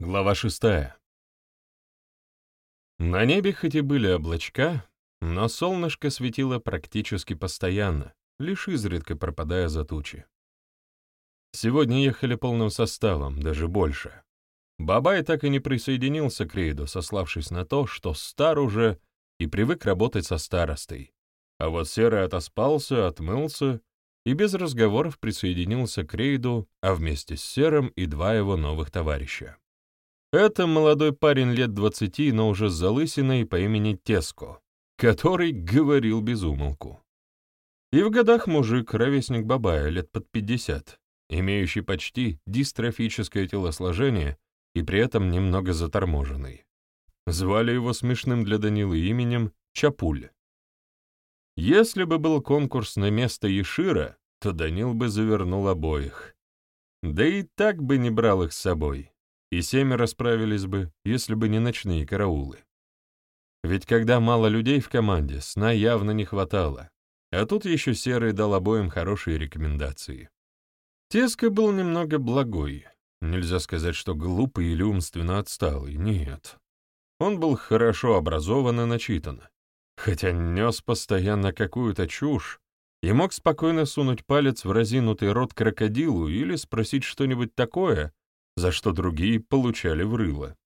Глава шестая. На небе хоть и были облачка, но солнышко светило практически постоянно, лишь изредка пропадая за тучи. Сегодня ехали полным составом, даже больше. Бабай так и не присоединился к рейду, сославшись на то, что стар уже и привык работать со старостой. А вот Серый отоспался, отмылся и без разговоров присоединился к рейду, а вместе с Серым и два его новых товарища. Это молодой парень лет двадцати, но уже с залысиной по имени Теско, который говорил без умолку. И в годах мужик, ровесник Бабая, лет под пятьдесят, имеющий почти дистрофическое телосложение и при этом немного заторможенный. Звали его смешным для Данилы именем Чапуль. Если бы был конкурс на место Ешира, то Данил бы завернул обоих. Да и так бы не брал их с собой и семеро справились бы, если бы не ночные караулы. Ведь когда мало людей в команде, сна явно не хватало, а тут еще Серый дал обоим хорошие рекомендации. Теска был немного благой, нельзя сказать, что глупый или умственно отсталый, нет. Он был хорошо образован и начитан, хотя нес постоянно какую-то чушь и мог спокойно сунуть палец в разинутый рот крокодилу или спросить что-нибудь такое, за что другие получали в рыло.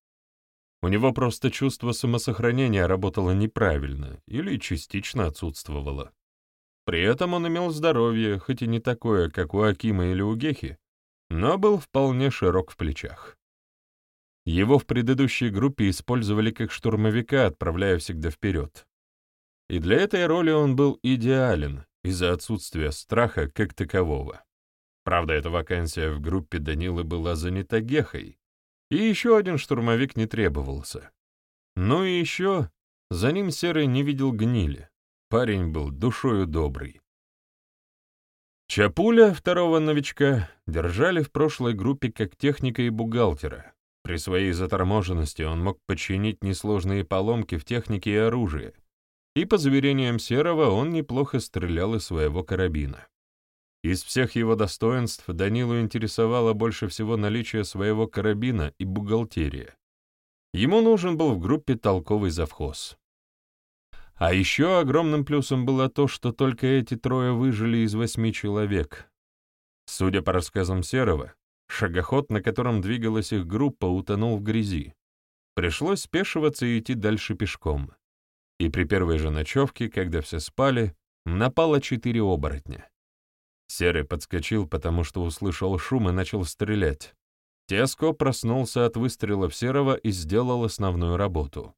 У него просто чувство самосохранения работало неправильно или частично отсутствовало. При этом он имел здоровье, хоть и не такое, как у Акима или у Гехи, но был вполне широк в плечах. Его в предыдущей группе использовали как штурмовика, отправляя всегда вперед. И для этой роли он был идеален из-за отсутствия страха как такового. Правда, эта вакансия в группе Данилы была занята Гехой, и еще один штурмовик не требовался. Ну и еще за ним Серый не видел гнили. Парень был душою добрый. Чапуля, второго новичка, держали в прошлой группе как техника и бухгалтера. При своей заторможенности он мог починить несложные поломки в технике и оружии, и, по заверениям Серого, он неплохо стрелял из своего карабина. Из всех его достоинств Данилу интересовало больше всего наличие своего карабина и бухгалтерия. Ему нужен был в группе толковый завхоз. А еще огромным плюсом было то, что только эти трое выжили из восьми человек. Судя по рассказам Серова, шагоход, на котором двигалась их группа, утонул в грязи. Пришлось спешиваться и идти дальше пешком. И при первой же ночевке, когда все спали, напало четыре оборотня. Серый подскочил, потому что услышал шум и начал стрелять. Теско проснулся от выстрелов Серого и сделал основную работу.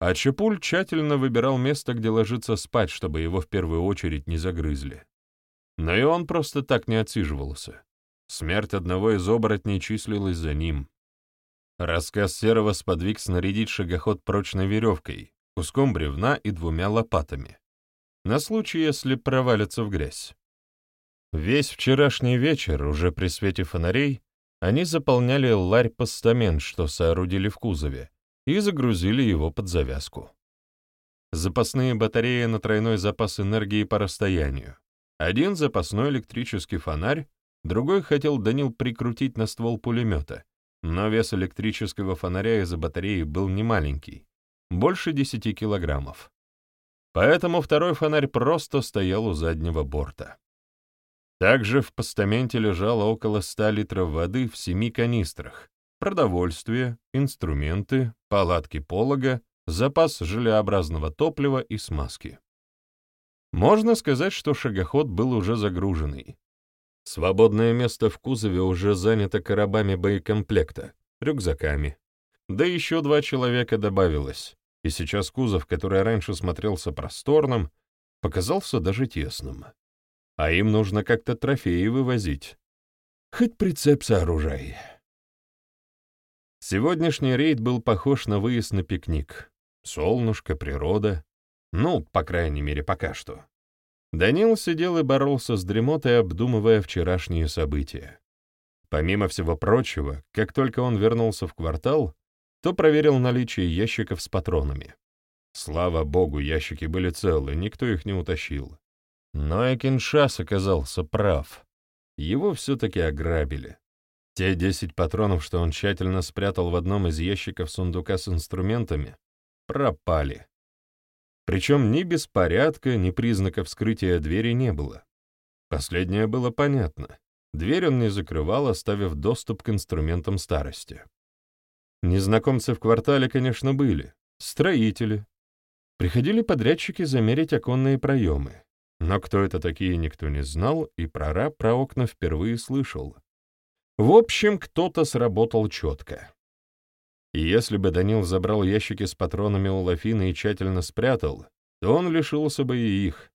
А Чепуль тщательно выбирал место, где ложиться спать, чтобы его в первую очередь не загрызли. Но и он просто так не отсиживался. Смерть одного из оборотней числилась за ним. Рассказ Серого сподвиг снарядить шагоход прочной веревкой, куском бревна и двумя лопатами. На случай, если провалится в грязь. Весь вчерашний вечер, уже при свете фонарей, они заполняли ларь-постамент, что соорудили в кузове, и загрузили его под завязку. Запасные батареи на тройной запас энергии по расстоянию. Один запасной электрический фонарь, другой хотел Данил прикрутить на ствол пулемета, но вес электрического фонаря из-за батареи был немаленький, больше 10 килограммов. Поэтому второй фонарь просто стоял у заднего борта. Также в постаменте лежало около ста литров воды в семи канистрах, продовольствие, инструменты, палатки полога, запас желеобразного топлива и смазки. Можно сказать, что шагоход был уже загруженный. Свободное место в кузове уже занято коробами боекомплекта, рюкзаками. Да еще два человека добавилось, и сейчас кузов, который раньше смотрелся просторным, показался даже тесным а им нужно как-то трофеи вывозить. Хоть прицеп сооружай. Сегодняшний рейд был похож на выезд на пикник. Солнышко, природа. Ну, по крайней мере, пока что. Данил сидел и боролся с дремотой, обдумывая вчерашние события. Помимо всего прочего, как только он вернулся в квартал, то проверил наличие ящиков с патронами. Слава богу, ящики были целы, никто их не утащил. Но Экиншас оказался прав. Его все-таки ограбили. Те десять патронов, что он тщательно спрятал в одном из ящиков сундука с инструментами, пропали. Причем ни беспорядка, ни признаков вскрытия двери не было. Последнее было понятно. Дверь он не закрывал, оставив доступ к инструментам старости. Незнакомцы в квартале, конечно, были. Строители. Приходили подрядчики замерить оконные проемы. Но кто это такие, никто не знал, и прораб про окна впервые слышал. В общем, кто-то сработал четко. И если бы Данил забрал ящики с патронами у Лафины и тщательно спрятал, то он лишился бы и их.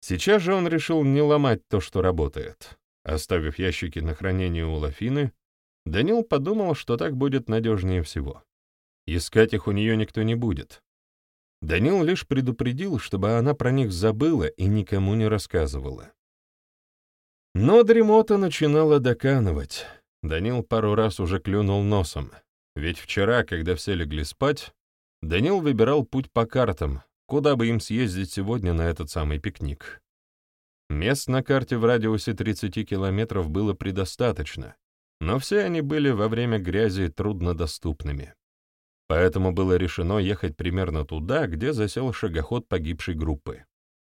Сейчас же он решил не ломать то, что работает. Оставив ящики на хранение у Лафины, Данил подумал, что так будет надежнее всего. Искать их у нее никто не будет. Данил лишь предупредил, чтобы она про них забыла и никому не рассказывала. Но дремота начинала доканывать. Данил пару раз уже клюнул носом, ведь вчера, когда все легли спать, Данил выбирал путь по картам, куда бы им съездить сегодня на этот самый пикник. Мест на карте в радиусе 30 километров было предостаточно, но все они были во время грязи труднодоступными. Поэтому было решено ехать примерно туда, где засел шагоход погибшей группы.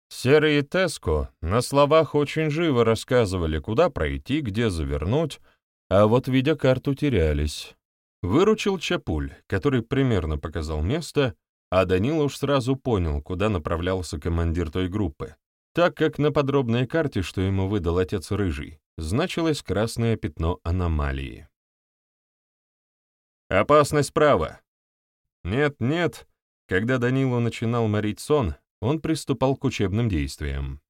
Серый и Теско на словах очень живо рассказывали, куда пройти, где завернуть, а вот, видя карту, терялись. Выручил Чапуль, который примерно показал место, а Данил уж сразу понял, куда направлялся командир той группы, так как на подробной карте, что ему выдал отец Рыжий, значилось красное пятно аномалии. «Опасность справа!» Нет-нет, когда Данилу начинал морить сон, он приступал к учебным действиям.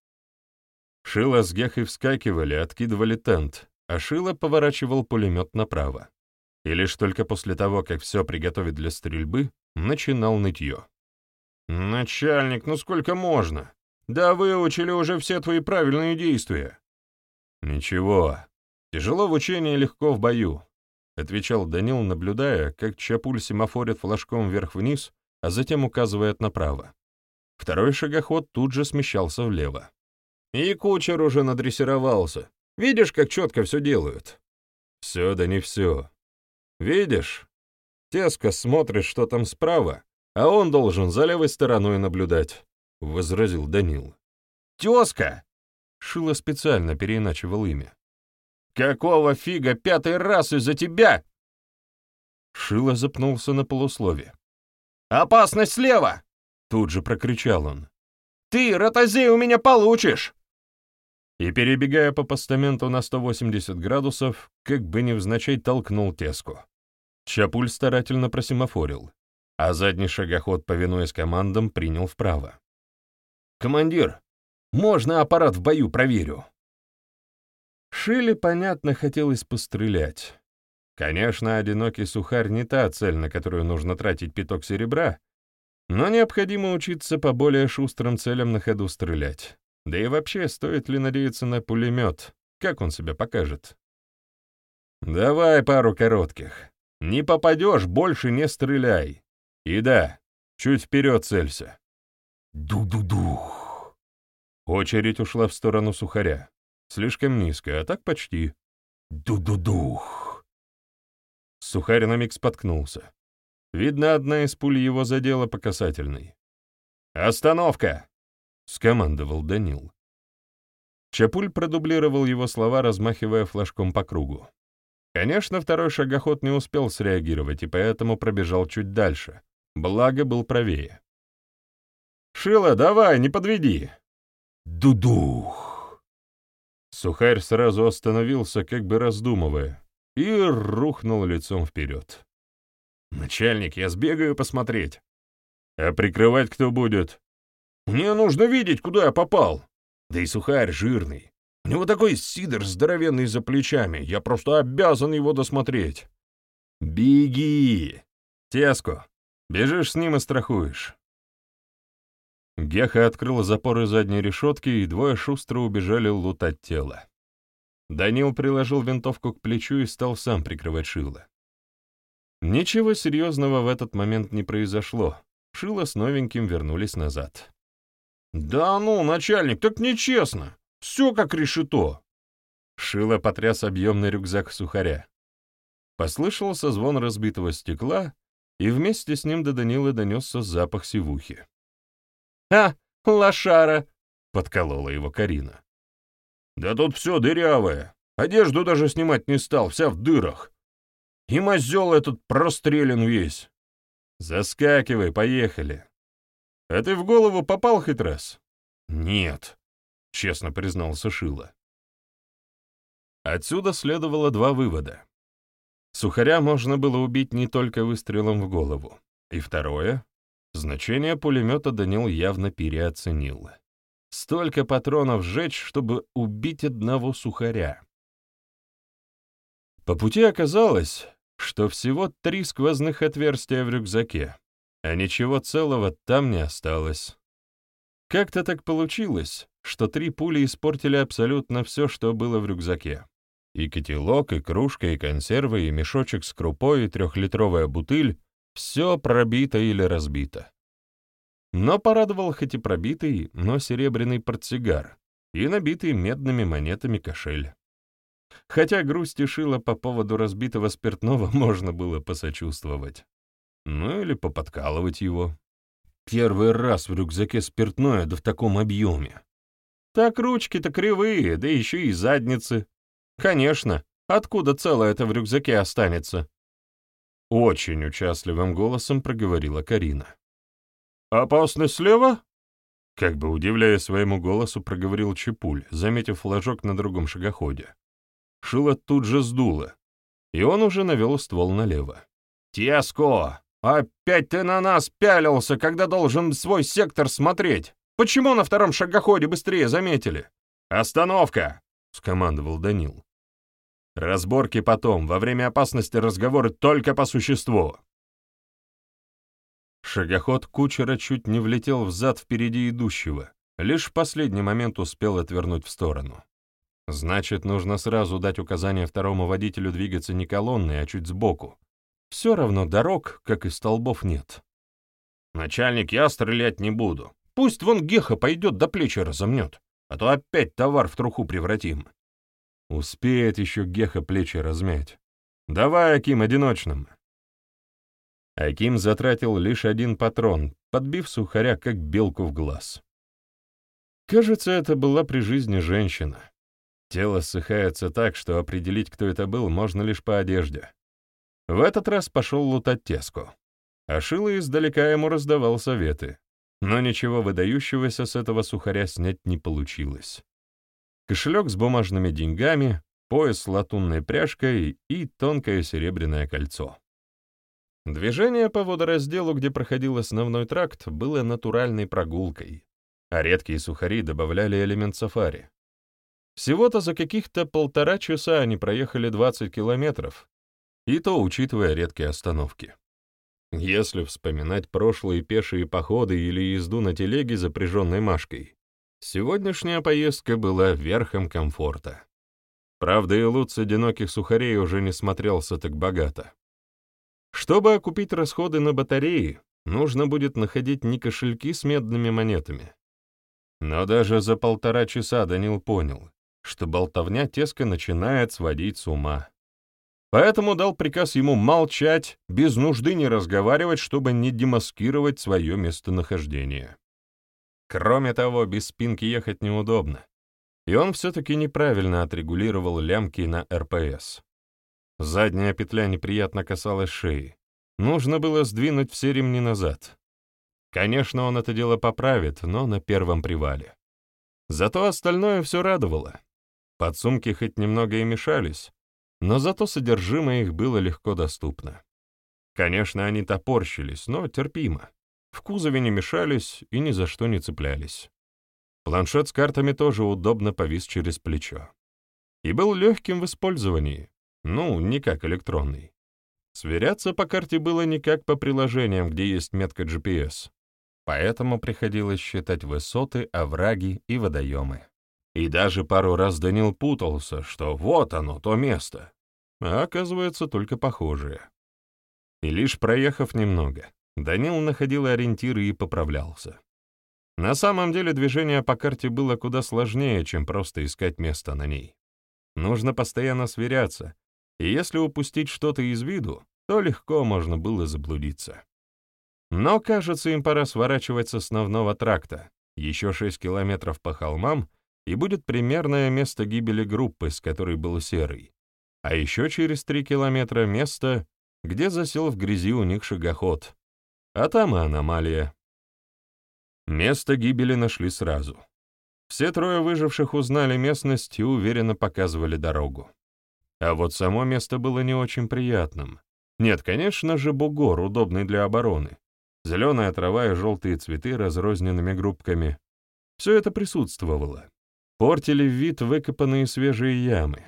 Шило с Гехой вскакивали, откидывали тент, а Шило поворачивал пулемет направо. И лишь только после того, как все приготовить для стрельбы, начинал нытье. «Начальник, ну сколько можно? Да выучили уже все твои правильные действия». «Ничего. Тяжело в учении, легко в бою», — отвечал Данил, наблюдая, как Чапуль семафорит флажком вверх-вниз, а затем указывает направо. Второй шагоход тут же смещался влево. «И кучер уже надрессировался. Видишь, как четко все делают?» «Все да не все. Видишь? Теска смотрит, что там справа, а он должен за левой стороной наблюдать», — возразил Данил. «Тезка!» — Шило специально переиначивал имя. «Какого фига пятый раз из-за тебя?» Шило запнулся на полуслове. «Опасность слева!» — тут же прокричал он. «Ты, ротозей, у меня получишь!» И, перебегая по постаменту на 180 градусов, как бы невзначай толкнул теску. Чапуль старательно просимофорил, а задний шагоход, повинуясь командам, принял вправо. «Командир, можно аппарат в бою проверю?» Шиле, понятно, хотелось пострелять. Конечно, одинокий сухарь не та цель, на которую нужно тратить пяток серебра, но необходимо учиться по более шустрым целям на ходу стрелять. Да и вообще, стоит ли надеяться на пулемет? Как он себя покажет? «Давай пару коротких. Не попадешь, больше не стреляй. И да, чуть вперед целься». Ду-ду-дух. Очередь ушла в сторону сухаря. Слишком низко, а так почти. Ду-ду-дух. Сухарь на миг споткнулся. Видно, одна из пуль его задела по касательной. «Остановка!» — скомандовал Данил. Чапуль продублировал его слова, размахивая флажком по кругу. Конечно, второй шагоход не успел среагировать и поэтому пробежал чуть дальше, благо был правее. «Шила, давай, не подведи!» «Дудух!» Сухарь сразу остановился, как бы раздумывая, и рухнул лицом вперед. «Начальник, я сбегаю посмотреть». «А прикрывать кто будет?» «Мне нужно видеть, куда я попал. Да и сухарь жирный. У него такой сидор здоровенный за плечами, я просто обязан его досмотреть. Беги! Теско, бежишь с ним и страхуешь. Геха открыла запоры задней решетки, и двое шустро убежали лутать тело. Данил приложил винтовку к плечу и стал сам прикрывать Шило. Ничего серьезного в этот момент не произошло. Шило с новеньким вернулись назад. «Да ну, начальник, так нечестно!» Все как решето. Шило потряс объемный рюкзак сухаря. Послышался звон разбитого стекла, и вместе с ним до Данилы донесся запах сивухи. «А, лошара!» — подколола его Карина. «Да тут все дырявое. Одежду даже снимать не стал, вся в дырах. И мозел этот прострелен весь. Заскакивай, поехали. А ты в голову попал хоть раз?» «Нет», — честно признался Шила. Отсюда следовало два вывода. Сухаря можно было убить не только выстрелом в голову. И второе — значение пулемета Данил явно переоценил. Столько патронов сжечь, чтобы убить одного сухаря. По пути оказалось, что всего три сквозных отверстия в рюкзаке, а ничего целого там не осталось. Как-то так получилось, что три пули испортили абсолютно все, что было в рюкзаке. И котелок, и кружка, и консервы, и мешочек с крупой, и трехлитровая бутыль — все пробито или разбито. Но порадовал хоть и пробитый, но серебряный портсигар и набитый медными монетами кошель. Хотя грусть и шила по поводу разбитого спиртного можно было посочувствовать. Ну или поподкалывать его. Первый раз в рюкзаке спиртное, да в таком объеме. Так ручки-то кривые, да еще и задницы. «Конечно. Откуда целое это в рюкзаке останется?» Очень участливым голосом проговорила Карина. «Опасность слева?» Как бы удивляя своему голосу, проговорил Чепуль, заметив флажок на другом шагоходе. Шило тут же сдуло, и он уже навел ствол налево. «Теско, опять ты на нас пялился, когда должен свой сектор смотреть! Почему на втором шагоходе быстрее заметили?» «Остановка!» — скомандовал Данил. Разборки потом, во время опасности разговоры только по существу. Шагоход кучера чуть не влетел в зад впереди идущего, лишь в последний момент успел отвернуть в сторону. Значит, нужно сразу дать указание второму водителю двигаться не колонной, а чуть сбоку. Все равно дорог, как и столбов, нет. Начальник, я стрелять не буду. Пусть вон Геха пойдет до плечи разомнет, а то опять товар в труху превратим. Успеет еще Геха плечи размять. Давай, Аким, одиночным. Аким затратил лишь один патрон, подбив сухаря, как белку в глаз. Кажется, это была при жизни женщина. Тело ссыхается так, что определить, кто это был, можно лишь по одежде. В этот раз пошел лутать теску. А Шило издалека ему раздавал советы. Но ничего выдающегося с этого сухаря снять не получилось кошелек с бумажными деньгами, пояс с латунной пряжкой и тонкое серебряное кольцо. Движение по водоразделу, где проходил основной тракт, было натуральной прогулкой, а редкие сухари добавляли элемент сафари. Всего-то за каких-то полтора часа они проехали 20 километров, и то учитывая редкие остановки. Если вспоминать прошлые пешие походы или езду на телеге, запряженной Машкой, Сегодняшняя поездка была верхом комфорта. Правда, и лут с одиноких сухарей уже не смотрелся так богато. Чтобы окупить расходы на батареи, нужно будет находить не кошельки с медными монетами. Но даже за полтора часа Данил понял, что болтовня теска начинает сводить с ума. Поэтому дал приказ ему молчать, без нужды не разговаривать, чтобы не демаскировать свое местонахождение. Кроме того, без спинки ехать неудобно. И он все-таки неправильно отрегулировал лямки на РПС. Задняя петля неприятно касалась шеи. Нужно было сдвинуть все ремни назад. Конечно, он это дело поправит, но на первом привале. Зато остальное все радовало. Подсумки хоть немного и мешались, но зато содержимое их было легко доступно. Конечно, они топорщились, но терпимо. В кузове не мешались и ни за что не цеплялись. Планшет с картами тоже удобно повис через плечо. И был легким в использовании, ну, не как электронный. Сверяться по карте было не как по приложениям, где есть метка GPS. Поэтому приходилось считать высоты, овраги и водоемы. И даже пару раз Данил путался, что вот оно, то место. А оказывается, только похожее. И лишь проехав немного, Данил находил ориентиры и поправлялся. На самом деле движение по карте было куда сложнее, чем просто искать место на ней. Нужно постоянно сверяться, и если упустить что-то из виду, то легко можно было заблудиться. Но, кажется, им пора сворачивать с основного тракта. Еще 6 километров по холмам, и будет примерное место гибели группы, с которой был Серый. А еще через 3 километра место, где засел в грязи у них шагоход. А там и аномалия. Место гибели нашли сразу. Все трое выживших узнали местность и уверенно показывали дорогу. А вот само место было не очень приятным. Нет, конечно же, бугор, удобный для обороны. Зеленая трава и желтые цветы разрозненными группками. Все это присутствовало. Портили вид выкопанные свежие ямы.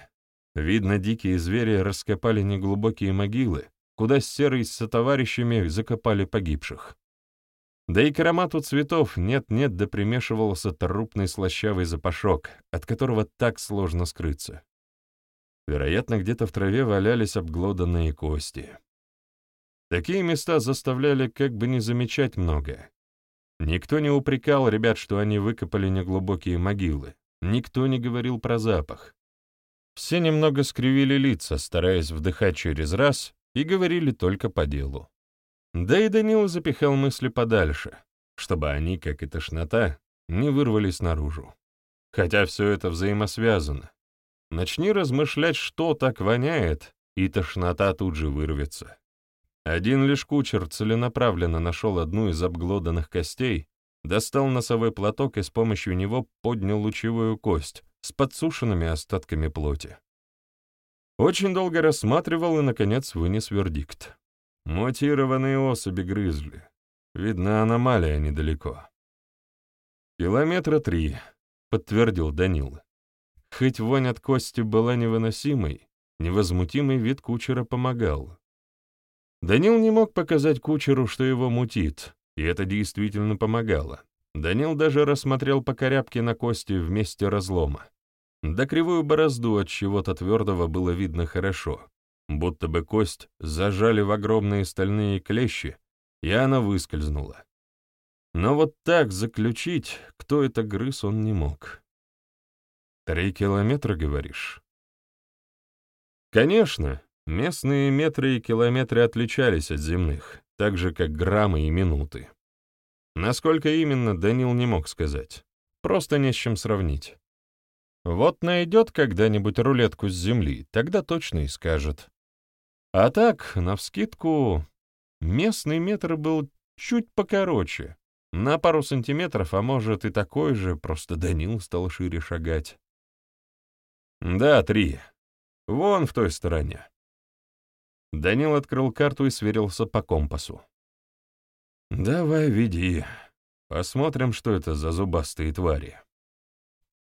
Видно, дикие звери раскопали неглубокие могилы, куда серый с товарищами закопали погибших. Да и к аромату цветов нет-нет да примешивался трупный слащавый запашок, от которого так сложно скрыться. Вероятно, где-то в траве валялись обглоданные кости. Такие места заставляли как бы не замечать многое. Никто не упрекал ребят, что они выкопали неглубокие могилы. Никто не говорил про запах. Все немного скривили лица, стараясь вдыхать через раз, и говорили только по делу. Да и Данил запихал мысли подальше, чтобы они, как и тошнота, не вырвались наружу. Хотя все это взаимосвязано. Начни размышлять, что так воняет, и тошнота тут же вырвется. Один лишь кучер целенаправленно нашел одну из обглоданных костей, достал носовой платок и с помощью него поднял лучевую кость с подсушенными остатками плоти. Очень долго рассматривал и, наконец, вынес вердикт. Мутированные особи грызли. Видно, аномалия недалеко. «Километра три», — подтвердил Данил. Хоть вонь от кости была невыносимой, невозмутимый вид кучера помогал. Данил не мог показать кучеру, что его мутит, и это действительно помогало. Данил даже рассмотрел по корябке на кости вместе разлома. Да кривую борозду от чего-то твердого было видно хорошо будто бы кость зажали в огромные стальные клещи, и она выскользнула. Но вот так заключить, кто это грыз, он не мог. «Три километра, говоришь?» Конечно, местные метры и километры отличались от земных, так же, как граммы и минуты. Насколько именно, Данил не мог сказать. Просто не с чем сравнить. Вот найдет когда-нибудь рулетку с земли, тогда точно и скажет. А так, навскидку, местный метр был чуть покороче, на пару сантиметров, а может и такой же, просто Данил стал шире шагать. Да, три. Вон в той стороне. Данил открыл карту и сверился по компасу. «Давай, веди. Посмотрим, что это за зубастые твари».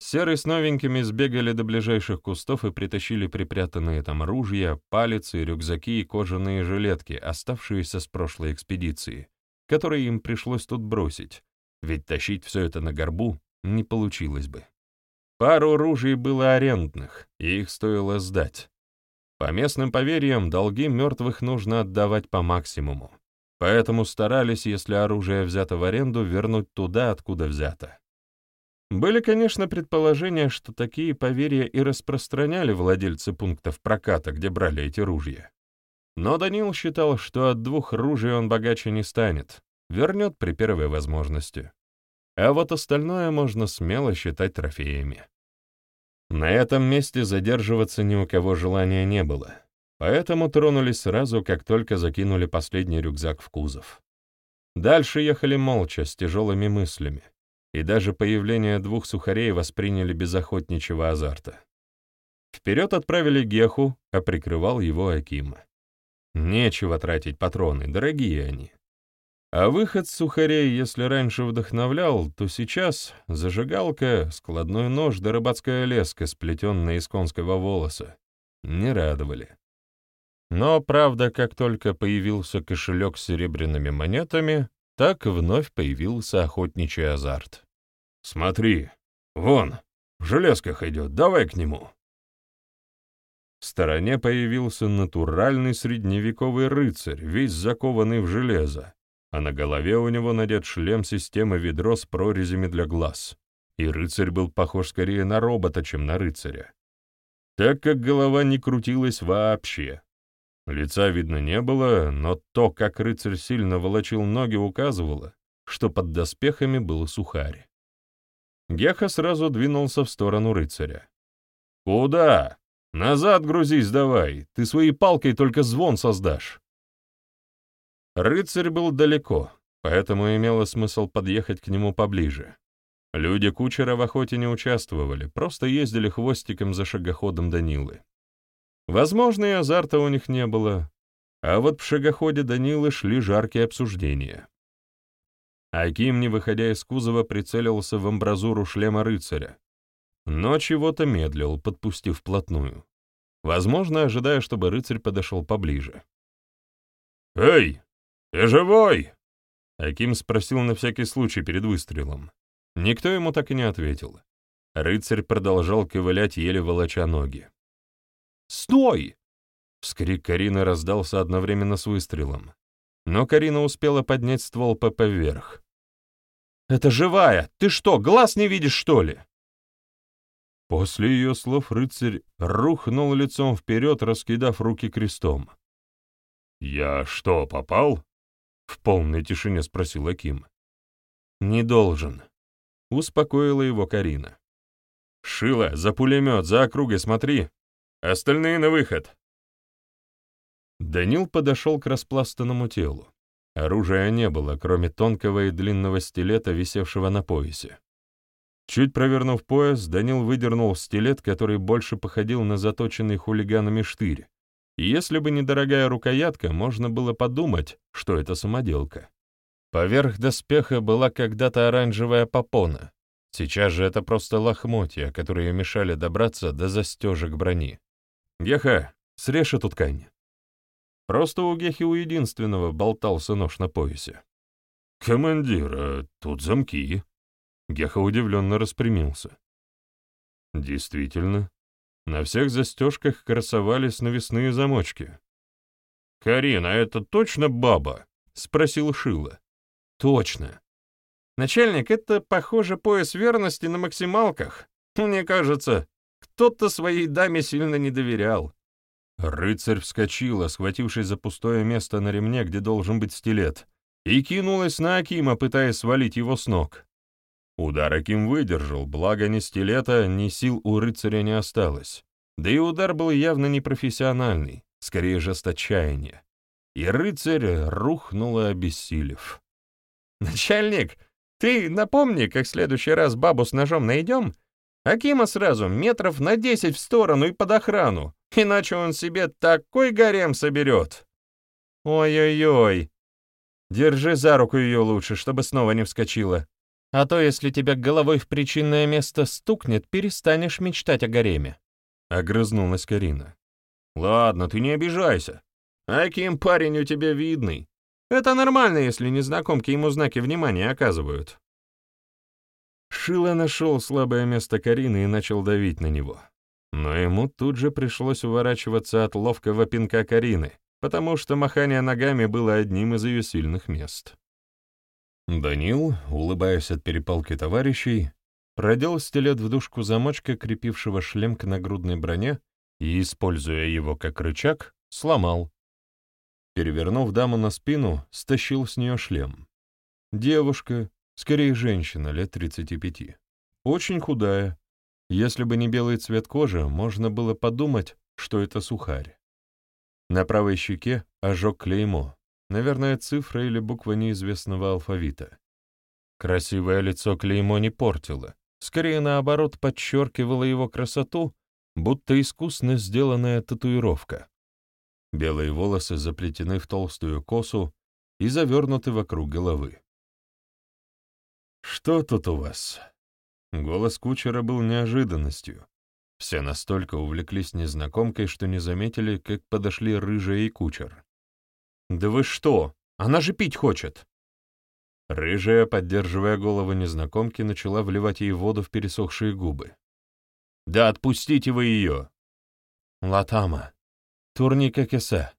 Серые с новенькими сбегали до ближайших кустов и притащили припрятанные там ружья, палицы, рюкзаки и кожаные жилетки, оставшиеся с прошлой экспедиции, которые им пришлось тут бросить, ведь тащить все это на горбу не получилось бы. Пару ружей было арендных, и их стоило сдать. По местным поверьям, долги мертвых нужно отдавать по максимуму, поэтому старались, если оружие взято в аренду, вернуть туда, откуда взято. Были, конечно, предположения, что такие поверья и распространяли владельцы пунктов проката, где брали эти ружья. Но Данил считал, что от двух ружей он богаче не станет, вернет при первой возможности. А вот остальное можно смело считать трофеями. На этом месте задерживаться ни у кого желания не было, поэтому тронулись сразу, как только закинули последний рюкзак в кузов. Дальше ехали молча, с тяжелыми мыслями и даже появление двух сухарей восприняли без охотничьего азарта. Вперед отправили Геху, а прикрывал его Аким. Нечего тратить патроны, дорогие они. А выход сухарей, если раньше вдохновлял, то сейчас зажигалка, складной нож да рыбацкая леска, сплетенная из конского волоса, не радовали. Но, правда, как только появился кошелек с серебряными монетами, так вновь появился охотничий азарт. «Смотри, вон, в железках идет, давай к нему». В стороне появился натуральный средневековый рыцарь, весь закованный в железо, а на голове у него надет шлем системы ведро с прорезями для глаз. И рыцарь был похож скорее на робота, чем на рыцаря. так как голова не крутилась вообще. Лица видно не было, но то, как рыцарь сильно волочил ноги, указывало, что под доспехами был сухарь. Геха сразу двинулся в сторону рыцаря. «Куда? Назад грузись давай, ты своей палкой только звон создашь». Рыцарь был далеко, поэтому имело смысл подъехать к нему поближе. Люди кучера в охоте не участвовали, просто ездили хвостиком за шагоходом Данилы. Возможно, и азарта у них не было, а вот в шагоходе Данилы шли жаркие обсуждения. Аким, не выходя из кузова, прицелился в амбразуру шлема рыцаря, но чего-то медлил, подпустив вплотную. Возможно, ожидая, чтобы рыцарь подошел поближе. «Эй, ты живой?» Аким спросил на всякий случай перед выстрелом. Никто ему так и не ответил. Рыцарь продолжал ковылять, еле волоча ноги. «Стой!» Вскрик Карины раздался одновременно с выстрелом. Но Карина успела поднять ствол ПП вверх. «Это живая! Ты что, глаз не видишь, что ли?» После ее слов рыцарь рухнул лицом вперед, раскидав руки крестом. «Я что, попал?» — в полной тишине спросил Аким. «Не должен», — успокоила его Карина. «Шила, за пулемет, за округой смотри. Остальные на выход!» Данил подошел к распластанному телу. Оружия не было, кроме тонкого и длинного стилета, висевшего на поясе. Чуть провернув пояс, Данил выдернул стилет, который больше походил на заточенный хулиганами штырь. И если бы не дорогая рукоятка, можно было подумать, что это самоделка. Поверх доспеха была когда-то оранжевая попона. Сейчас же это просто лохмотья, которые мешали добраться до застежек брони. «Геха, срежь эту ткань». Просто у Гехи у единственного болтался нож на поясе. «Командир, а тут замки». Геха удивленно распрямился. Действительно, на всех застежках красовались навесные замочки. «Карина, это точно баба?» — спросил Шила. «Точно. Начальник, это, похоже, пояс верности на максималках. Мне кажется, кто-то своей даме сильно не доверял. Рыцарь вскочила, схватившись за пустое место на ремне, где должен быть стилет, и кинулась на Акима, пытаясь свалить его с ног. Удар Аким выдержал, благо ни стилета, ни сил у рыцаря не осталось. Да и удар был явно непрофессиональный, скорее жест отчаяния. И рыцарь рухнул, обессилев. «Начальник, ты напомни, как в следующий раз бабу с ножом найдем, Акима сразу метров на десять в сторону и под охрану, иначе он себе такой гарем соберет. Ой-ой-ой. Держи за руку ее лучше, чтобы снова не вскочила. А то, если тебя головой в причинное место стукнет, перестанешь мечтать о гареме. Огрызнулась Карина. Ладно, ты не обижайся. Аким парень у тебя видный. Это нормально, если незнакомки ему знаки внимания оказывают. Шило нашел слабое место Карины и начал давить на него. Но ему тут же пришлось уворачиваться от ловкого пинка Карины, потому что махание ногами было одним из ее сильных мест. Данил, улыбаясь от перепалки товарищей, продел стилет в дужку замочка, крепившего шлем к нагрудной броне, и, используя его как рычаг, сломал. Перевернув даму на спину, стащил с нее шлем. Девушка, Скорее, женщина, лет 35. Очень худая. Если бы не белый цвет кожи, можно было подумать, что это сухарь. На правой щеке ожог клеймо, наверное, цифра или буква неизвестного алфавита. Красивое лицо клеймо не портило, скорее наоборот подчеркивало его красоту, будто искусно сделанная татуировка. Белые волосы заплетены в толстую косу и завернуты вокруг головы. «Что тут у вас?» Голос кучера был неожиданностью. Все настолько увлеклись незнакомкой, что не заметили, как подошли рыжая и кучер. «Да вы что? Она же пить хочет!» Рыжая, поддерживая голову незнакомки, начала вливать ей воду в пересохшие губы. «Да отпустите вы ее!» «Латама! Турника кесе!»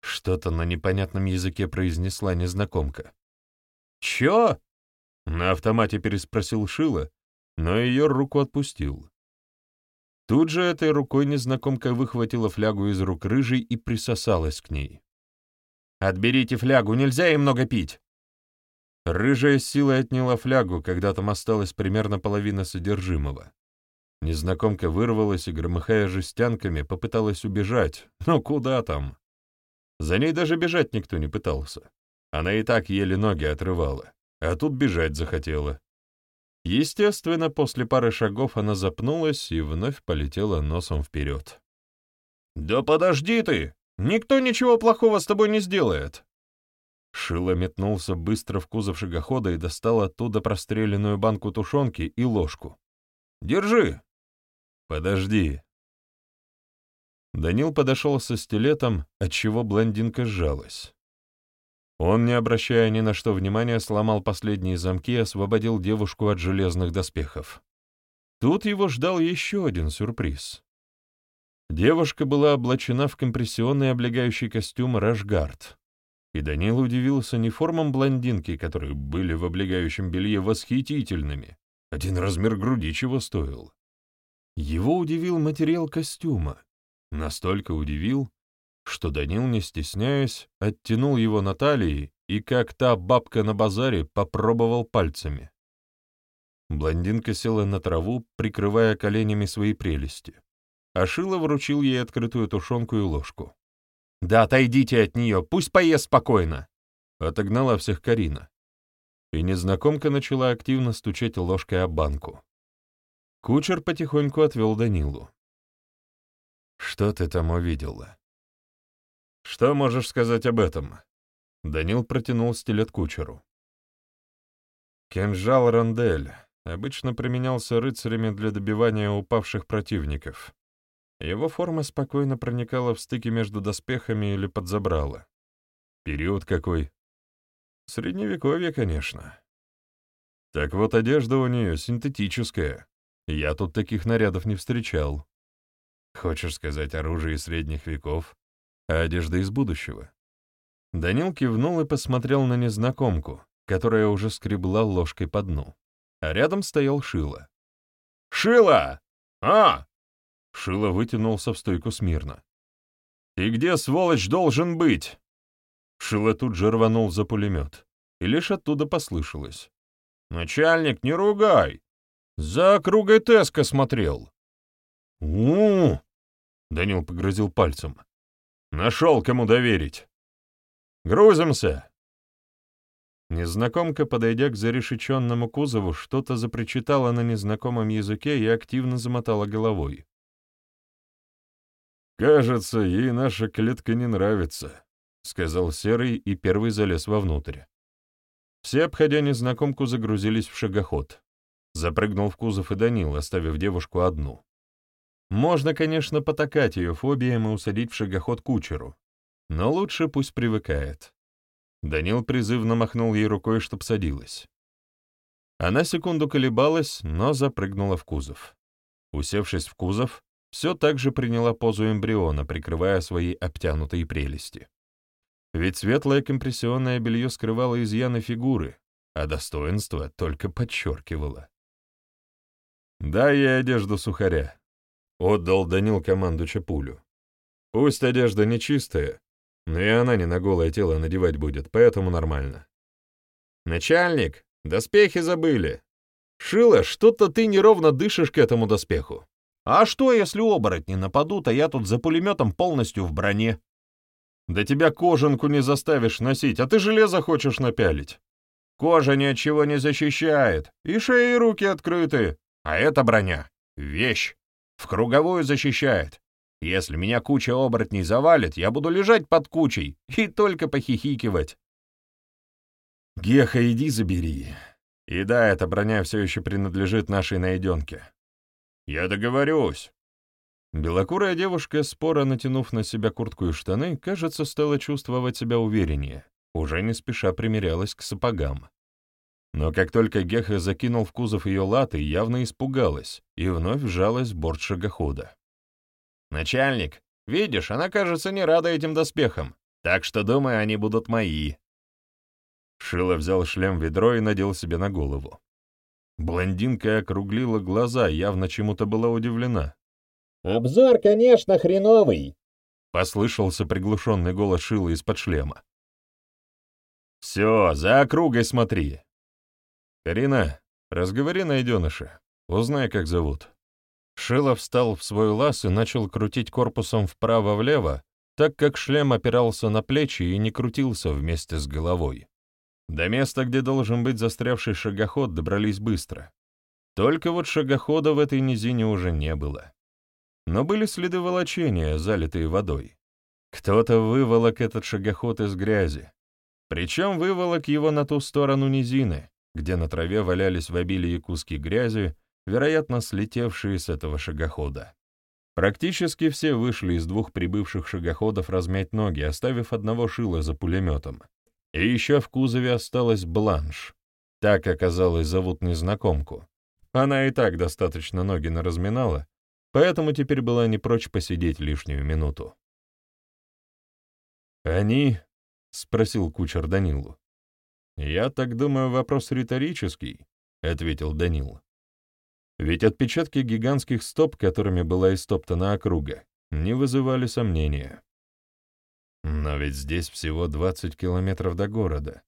Что-то на непонятном языке произнесла незнакомка. «Чё?» На автомате переспросил Шила, но ее руку отпустил. Тут же этой рукой незнакомка выхватила флягу из рук рыжей и присосалась к ней. «Отберите флягу, нельзя ей много пить!» Рыжая силой отняла флягу, когда там осталась примерно половина содержимого. Незнакомка вырвалась и, громыхая жестянками, попыталась убежать. Но куда там? За ней даже бежать никто не пытался. Она и так еле ноги отрывала, а тут бежать захотела. Естественно, после пары шагов она запнулась и вновь полетела носом вперед. «Да подожди ты! Никто ничего плохого с тобой не сделает!» Шило метнулся быстро в кузов шагохода и достал оттуда простреленную банку тушенки и ложку. «Держи!» «Подожди!» Данил подошел со стилетом, отчего блондинка сжалась. Он, не обращая ни на что внимания, сломал последние замки и освободил девушку от железных доспехов. Тут его ждал еще один сюрприз. Девушка была облачена в компрессионный облегающий костюм «Рашгард», и Данил удивился не формам блондинки, которые были в облегающем белье восхитительными, один размер груди чего стоил, его удивил материал костюма. Настолько удивил, что Данил, не стесняясь, оттянул его на талии и, как та бабка на базаре, попробовал пальцами. Блондинка села на траву, прикрывая коленями свои прелести. А Шила вручил ей открытую тушенку и ложку. «Да отойдите от нее, пусть поест спокойно!» Отогнала всех Карина. И незнакомка начала активно стучать ложкой о банку. Кучер потихоньку отвел Данилу. «Что ты там увидела?» «Что можешь сказать об этом?» Данил протянул стилет кучеру. Кинжал Рандель обычно применялся рыцарями для добивания упавших противников. Его форма спокойно проникала в стыки между доспехами или подзабрала. Период какой? Средневековье, конечно. Так вот, одежда у нее синтетическая, я тут таких нарядов не встречал. Хочешь сказать, оружие средних веков, а одежда из будущего? Данил кивнул и посмотрел на незнакомку, которая уже скребла ложкой по дну. А рядом стоял Шила. «Шила! А!» Шила вытянулся в стойку смирно. «Ты где, сволочь, должен быть?» Шила тут же рванул за пулемет, и лишь оттуда послышалось. «Начальник, не ругай! За округой Теска смотрел. у, Данил погрозил пальцем. «Нашел, кому доверить. Грузимся!» Незнакомка, подойдя к зарешеченному кузову, что-то запричитала на незнакомом языке и активно замотала головой. «Кажется, ей наша клетка не нравится», — сказал Серый и первый залез вовнутрь. Все, обходя незнакомку, загрузились в шагоход. Запрыгнул в кузов и Данил, оставив девушку одну. Можно, конечно, потакать ее фобиям и усадить в шагоход кучеру, но лучше пусть привыкает. Данил призывно махнул ей рукой, чтоб садилась. Она секунду колебалась, но запрыгнула в кузов. Усевшись в кузов, все так же приняла позу эмбриона, прикрывая свои обтянутые прелести. Ведь светлое компрессионное белье скрывало изъяны фигуры, а достоинство только подчеркивало. «Дай ей одежду сухаря», — отдал Данил команду Чапулю. «Пусть одежда не чистая, но и она не на голое тело надевать будет, поэтому нормально». «Начальник, доспехи забыли. Шила, что-то ты неровно дышишь к этому доспеху. А что, если оборотни нападут, а я тут за пулеметом полностью в броне? Да тебя кожанку не заставишь носить, а ты железо хочешь напялить. Кожа ни от чего не защищает, и шеи и руки открыты, а эта броня — вещь. В круговую защищает. Если меня куча оборотней завалит, я буду лежать под кучей и только похихикивать. Геха, иди забери. И да, эта броня все еще принадлежит нашей найденке. Я договорюсь. Белокурая девушка, споро натянув на себя куртку и штаны, кажется, стала чувствовать себя увереннее, уже не спеша примерялась к сапогам. Но как только Геха закинул в кузов ее латы, явно испугалась и вновь вжалась в борт шагохода. «Начальник, видишь, она, кажется, не рада этим доспехам, так что, думаю, они будут мои». Шило взял шлем-ведро и надел себе на голову. Блондинка округлила глаза, явно чему-то была удивлена. «Обзор, конечно, хреновый!» — послышался приглушенный голос Шила из-под шлема. «Все, за округой смотри!» «Карина, разговори найденыша, узнай, как зовут». Шилов встал в свой лаз и начал крутить корпусом вправо-влево, так как шлем опирался на плечи и не крутился вместе с головой. До места, где должен быть застрявший шагоход, добрались быстро. Только вот шагохода в этой низине уже не было. Но были следы волочения, залитые водой. Кто-то выволок этот шагоход из грязи. Причем выволок его на ту сторону низины, где на траве валялись в обилии куски грязи, вероятно, слетевшие с этого шагохода. Практически все вышли из двух прибывших шагоходов размять ноги, оставив одного шила за пулеметом. И еще в кузове осталась Бланш. Так, оказалось, зовут незнакомку. Она и так достаточно ноги наразминала, поэтому теперь была не прочь посидеть лишнюю минуту. «Они?» — спросил кучер Данилу. «Я так думаю, вопрос риторический», — ответил Данил. Ведь отпечатки гигантских стоп, которыми была истоптана округа, не вызывали сомнения. Но ведь здесь всего 20 километров до города.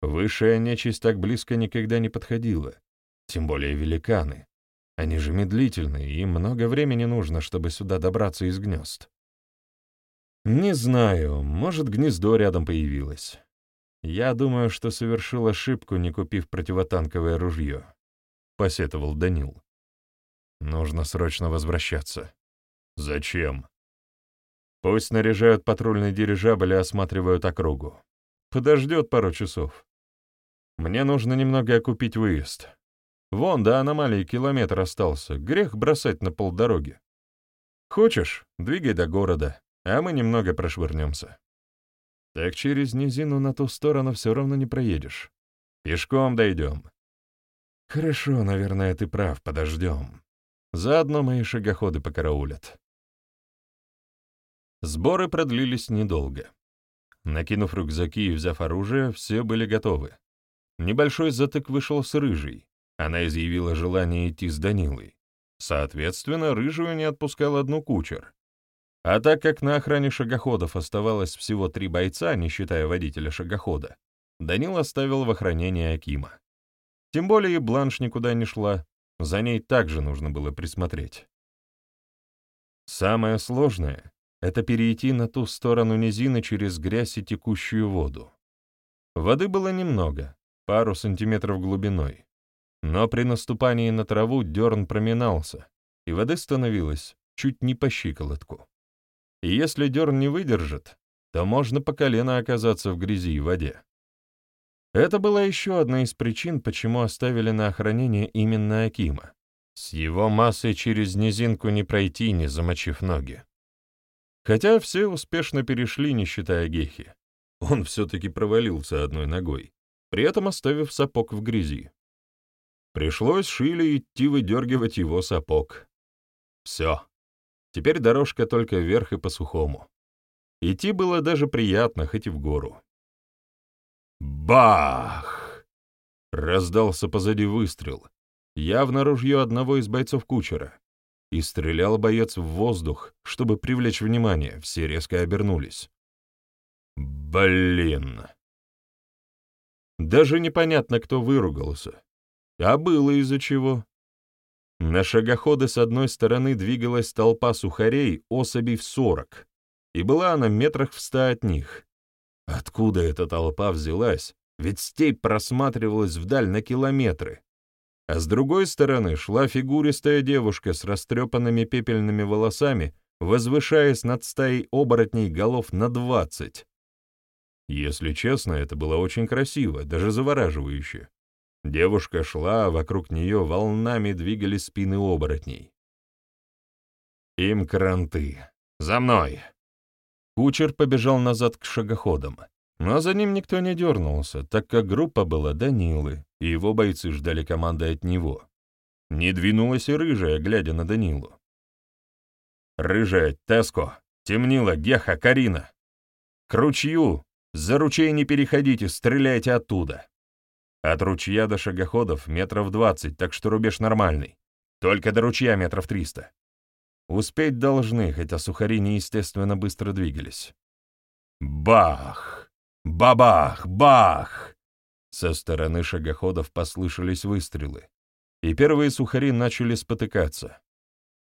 Высшая нечисть так близко никогда не подходила, тем более великаны. Они же медлительные, им много времени нужно, чтобы сюда добраться из гнезд. Не знаю, может, гнездо рядом появилось. Я думаю, что совершил ошибку, не купив противотанковое ружье, — посетовал Данил. Нужно срочно возвращаться. Зачем? Пусть снаряжают патрульный дирижабль и осматривают округу. Подождет пару часов. Мне нужно немного окупить выезд. Вон до аномалии километр остался, грех бросать на полдороги. Хочешь, двигай до города, а мы немного прошвырнемся. Так через низину на ту сторону все равно не проедешь. Пешком дойдем. Хорошо, наверное, ты прав, подождем. Заодно мои шагоходы покараулят. Сборы продлились недолго. Накинув рюкзаки и взяв оружие, все были готовы. Небольшой затык вышел с рыжей, она изъявила желание идти с Данилой. Соответственно, рыжую не отпускал одну кучер. А так как на охране шагоходов оставалось всего три бойца, не считая водителя шагохода, Данил оставил в охранении Акима. Тем более Бланш никуда не шла, за ней также нужно было присмотреть. Самое сложное — это перейти на ту сторону низины через грязь и текущую воду. Воды было немного, пару сантиметров глубиной. Но при наступании на траву дерн проминался, и воды становилось чуть не по щиколотку. И если дерн не выдержит, то можно по колено оказаться в грязи и воде. Это была еще одна из причин, почему оставили на охранение именно Акима. С его массой через низинку не пройти, не замочив ноги. Хотя все успешно перешли, не считая Гехи. Он все-таки провалился одной ногой, при этом оставив сапог в грязи. Пришлось Шиле идти выдергивать его сапог. Все. Теперь дорожка только вверх и по сухому. Идти было даже приятно, хоть и в гору. Бах! Раздался позади выстрел. Явно ружье одного из бойцов кучера. И стрелял боец в воздух, чтобы привлечь внимание. Все резко обернулись. Блин! Даже непонятно, кто выругался. А было из-за чего. На шагоходы с одной стороны двигалась толпа сухарей особей в сорок, и была она метрах в ста от них. Откуда эта толпа взялась? Ведь степь просматривалась вдаль на километры. А с другой стороны шла фигуристая девушка с растрепанными пепельными волосами, возвышаясь над стаей оборотней голов на двадцать. Если честно, это было очень красиво, даже завораживающе. Девушка шла, вокруг нее волнами двигались спины оборотней. «Им кранты! За мной!» Кучер побежал назад к шагоходам, но за ним никто не дернулся, так как группа была Данилы, и его бойцы ждали команды от него. Не двинулась и рыжая, глядя на Данилу. «Рыжая, Теско, темнила, Геха, Карина! К ручью! За ручей не переходите, стреляйте оттуда!» От ручья до шагоходов метров двадцать, так что рубеж нормальный. Только до ручья метров триста. Успеть должны, хотя сухари неестественно быстро двигались. Бах! Бабах! Бах! Со стороны шагоходов послышались выстрелы, и первые сухари начали спотыкаться.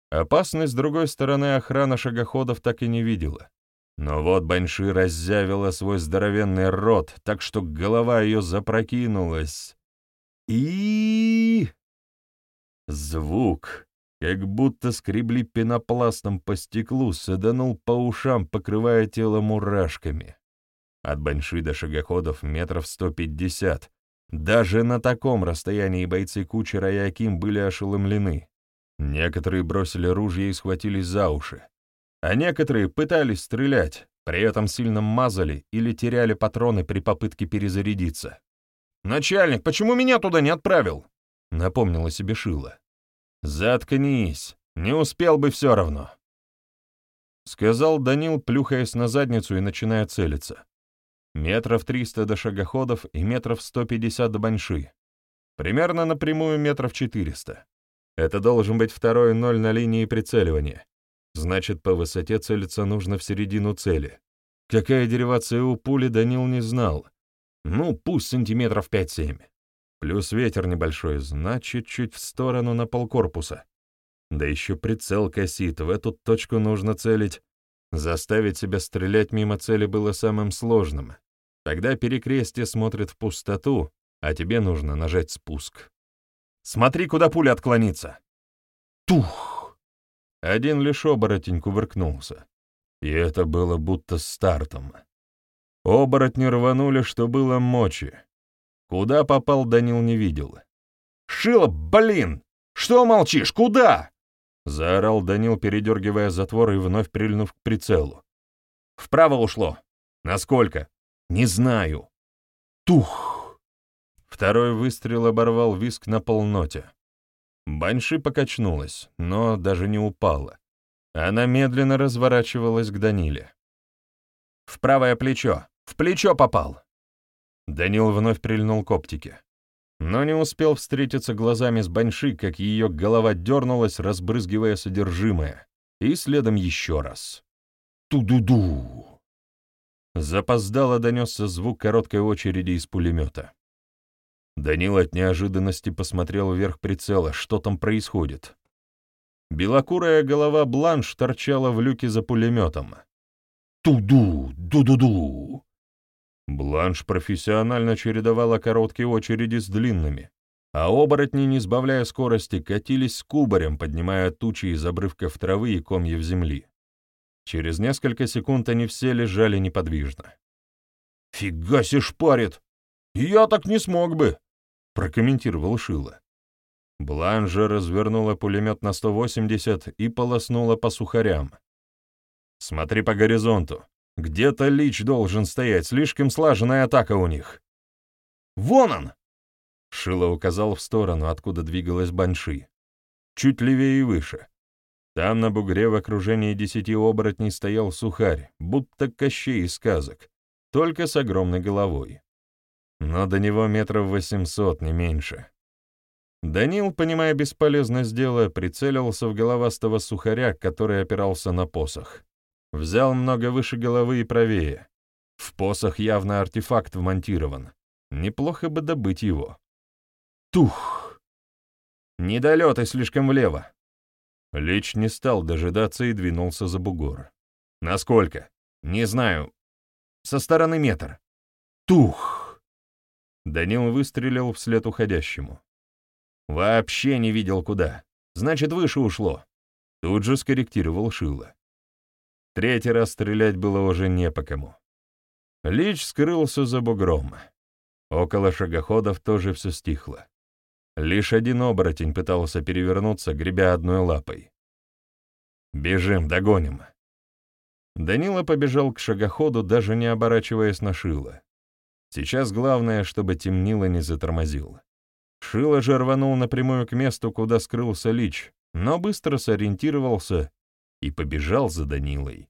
Опасность с другой стороны охрана шагоходов так и не видела. Но вот Банши раззявила свой здоровенный рот, так что голова ее запрокинулась. И... Звук, как будто скребли пенопластом по стеклу, саданул по ушам, покрывая тело мурашками. От Банши до шагоходов метров сто пятьдесят. Даже на таком расстоянии бойцы кучера и Аким были ошеломлены. Некоторые бросили ружья и схватились за уши, а некоторые пытались стрелять, при этом сильно мазали или теряли патроны при попытке перезарядиться. «Начальник, почему меня туда не отправил?» — напомнила себе Шила. «Заткнись, не успел бы все равно», — сказал Данил, плюхаясь на задницу и начиная целиться. Метров триста до шагоходов и метров сто пятьдесят до баньши. Примерно напрямую метров четыреста. Это должен быть второй ноль на линии прицеливания. Значит, по высоте целиться нужно в середину цели. Какая деривация у пули, Данил не знал. Ну, пусть сантиметров пять-семь. Плюс ветер небольшой, значит, чуть в сторону на полкорпуса. Да еще прицел косит, в эту точку нужно целить. Заставить себя стрелять мимо цели было самым сложным. Тогда перекрестие смотрит в пустоту, а тебе нужно нажать спуск. Смотри, куда пуля отклонится. Тух! Один лишь оборотень кувыркнулся. И это было будто стартом. Оборотни рванули, что было мочи. Куда попал, Данил не видел. «Шило, блин! Что молчишь? Куда?» Заорал Данил, передергивая затвор и вновь прильнув к прицелу. «Вправо ушло. Насколько?» «Не знаю». Тух! Второй выстрел оборвал виск на полноте. Банши покачнулась, но даже не упала. Она медленно разворачивалась к Даниле. «В правое плечо! В плечо попал!» Данил вновь прильнул к оптике. Но не успел встретиться глазами с Банши, как ее голова дернулась, разбрызгивая содержимое, и следом еще раз. Ту-ду-ду! Запоздало донесся звук короткой очереди из пулемета. Данил от неожиданности посмотрел вверх прицела, что там происходит. Белокурая голова Бланш торчала в люке за пулеметом. Туду, ду-ду-ду. Бланш профессионально чередовала короткие очереди с длинными, а оборотни, не сбавляя скорости, катились с кубарем, поднимая тучи из обрывков травы и комьев земли. Через несколько секунд они все лежали неподвижно. «Фига себе шпарит! Я так не смог бы!» Прокомментировал Шила. Бланжа развернула пулемет на 180 и полоснула по сухарям. «Смотри по горизонту. Где-то Лич должен стоять, слишком слаженная атака у них». «Вон он!» Шила указал в сторону, откуда двигалась Банши. Чуть левее и выше. Там на бугре в окружении десяти оборотней стоял сухарь, будто кощей из сказок, только с огромной головой но до него метров восемьсот, не меньше. Данил, понимая бесполезность дела, прицелился в головастого сухаря, который опирался на посох. Взял много выше головы и правее. В посох явно артефакт вмонтирован. Неплохо бы добыть его. Тух! Недолеты слишком влево. Лич не стал дожидаться и двинулся за бугор. Насколько? Не знаю. Со стороны метр. Тух! Данил выстрелил вслед уходящему. «Вообще не видел куда. Значит, выше ушло». Тут же скорректировал Шило. Третий раз стрелять было уже не по кому. Лич скрылся за бугром. Около шагоходов тоже все стихло. Лишь один оборотень пытался перевернуться, гребя одной лапой. «Бежим, догоним!» Данила побежал к шагоходу, даже не оборачиваясь на Шило. Сейчас главное, чтобы темнило не затормозил. Шило же рванул напрямую к месту, куда скрылся Лич, но быстро сориентировался и побежал за Данилой.